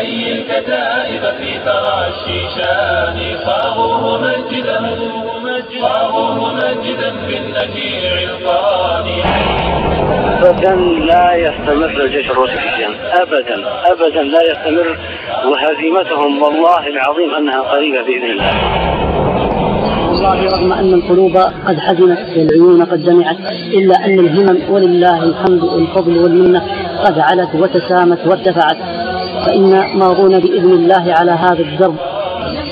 حي الكتائب في ثرى الشيشان صاغوه مجدا صاغوه مجدا بالنجيع القاني. أبدا لا يستمر الجيش الروسي في الشام أبدا أبدا لا يستمر وهزيمتهم والله العظيم أنها قريبة بإذن الله. والله رغم أن القلوب قد حزنت والعيون قد دمعت إلا أن الهمم ولله الحمد والفضل والمنة قد علت وتسامت وارتفعت. فإن ماضون بإذن الله على هذا الدرب.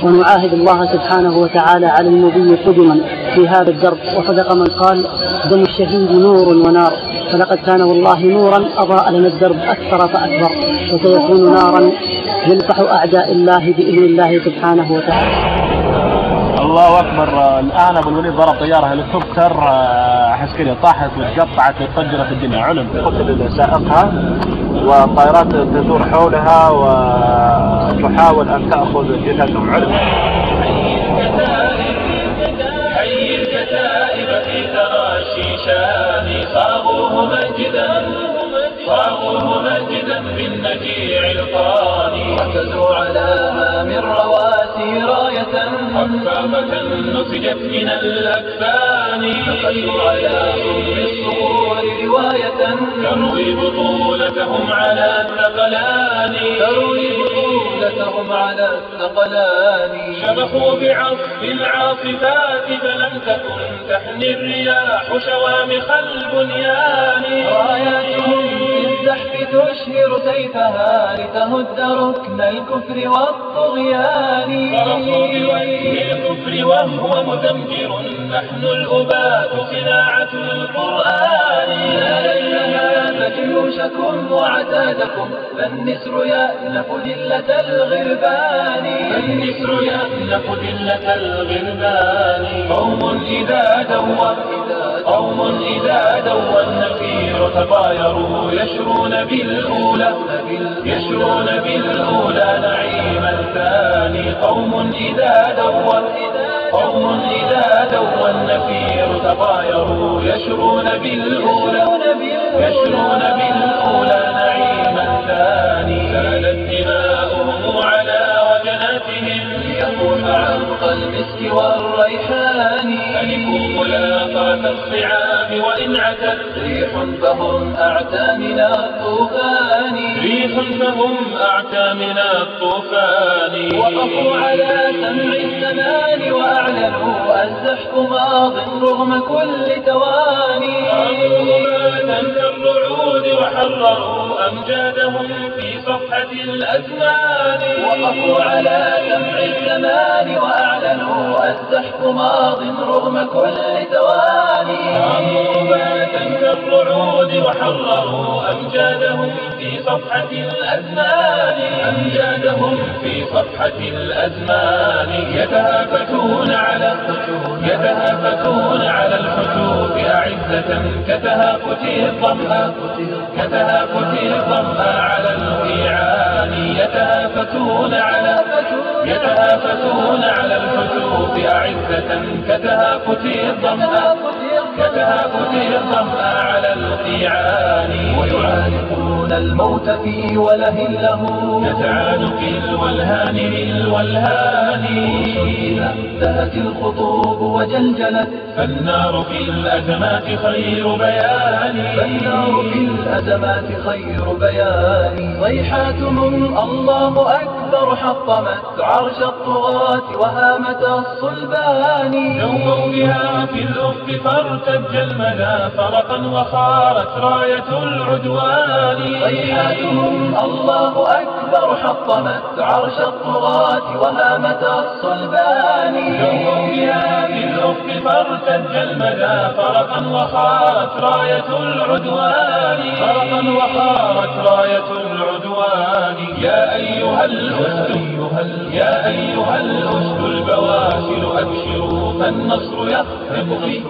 ونعاهد الله سبحانه وتعالى على المضي قدما في هذا الدرب. وصدق من قال دم الشهيد نور ونار. فلقد كان والله نورا أضاء لنا الدرب أكثر فأكبر. وسيكون نارا يلفح أعداء الله بإذن الله سبحانه وتعالى. الله أكبر. الآن أبو الوليد ضرب طيارة هليكوبتر عسكريه طاحت وتقطعت وتفجرت الدنيا. علم. قتل سائقها والطائرات تدور حولها وتحاول أن تأخذ جثثهم. علم. حي الكتائب في صاغوه مجدا صاغوه مجدا بالنجيع القاني ركزوا على من رواسي حفامة نسجت من الأكفان. نقشوا على صدر الصخور رواية تروي بطولتهم على الثقلان. تروي بطولتهم على الثقلان شبحوا بعصف العاصفات فلم تكن تحني الرياح شوامخ البنيان. تشهر سيفها لتهد ركن الكفر والطغيان. فرحوا بوجه الكفر وهو مدمر نحن الأباة صناعة القرآن. يا ليلها جيوشكم وعتادكم فالنسر يألف ذلة الغربان. النسر يألف ذلة الغربان. قوم إذا دوى قوم إذا دوى النفير تطايروا يشرون بالأولى يشرون بالأولى نعيم الثاني. قوم إذا دوى قوم إذا دوى النفير. تطايروا يشرون بالأولى يشرون بالأولى نعيم ملاقاة الصعاب وإن عتت ريح فهم أعتى من الطوفان. ريح فهم أعتى من الطوفان. وقفوا على سمع الزمان وأعلنوا الزحف ماض رغم كل تواني غماتا كالرعود وحرروا أمجادهم في صفحة الأزمان. وقفوا على سمع الزمان وأعلنوا الزحف ماض رغم كل تواني غماتا كالرعود وحرروا أمجادهم في صفحة الأزمان. أمجادهم في صفحة الأزمان. يتهافتون على يتهافتون على الحشوف أعزة كتهافت الظمأ كتهافت الظمأ على القيعان يتهافتون على يتهافتون على الحشوف أعزة كتهافت الظمأ كتهافت الظمأ على القيعان ويعانقون الموت في وله له. كتعانق الولهان للولهان إذا انتهت الخطوب وجلجلت. فالنار في الأزمات خير بيان. فالنار في الأزمات خير بيان. صيحاتهم الله أكبر حطمت. عرش الطغاة وهامة الصلبان. نوموا بها في الأفق فارتج المدى. فرقا وخارت راية العدوان. صيحاتهم الله أكبر حطمت عرش الطغاة وهامة الصلبان. نوموا بها في الأفق فارتج المدى فرقا وخارت راية العدوان. فرقا وخارت راية العدوان. يا أيها الأسد يا أيها الأسد. أبشروا فالنصر يخفق في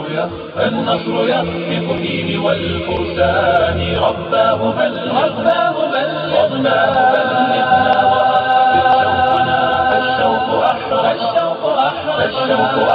فالنصر يخفق في لواء الفرسان رباه رباه بلغنا شوقنا فالشوق أحرق الشوق أحرق الشوق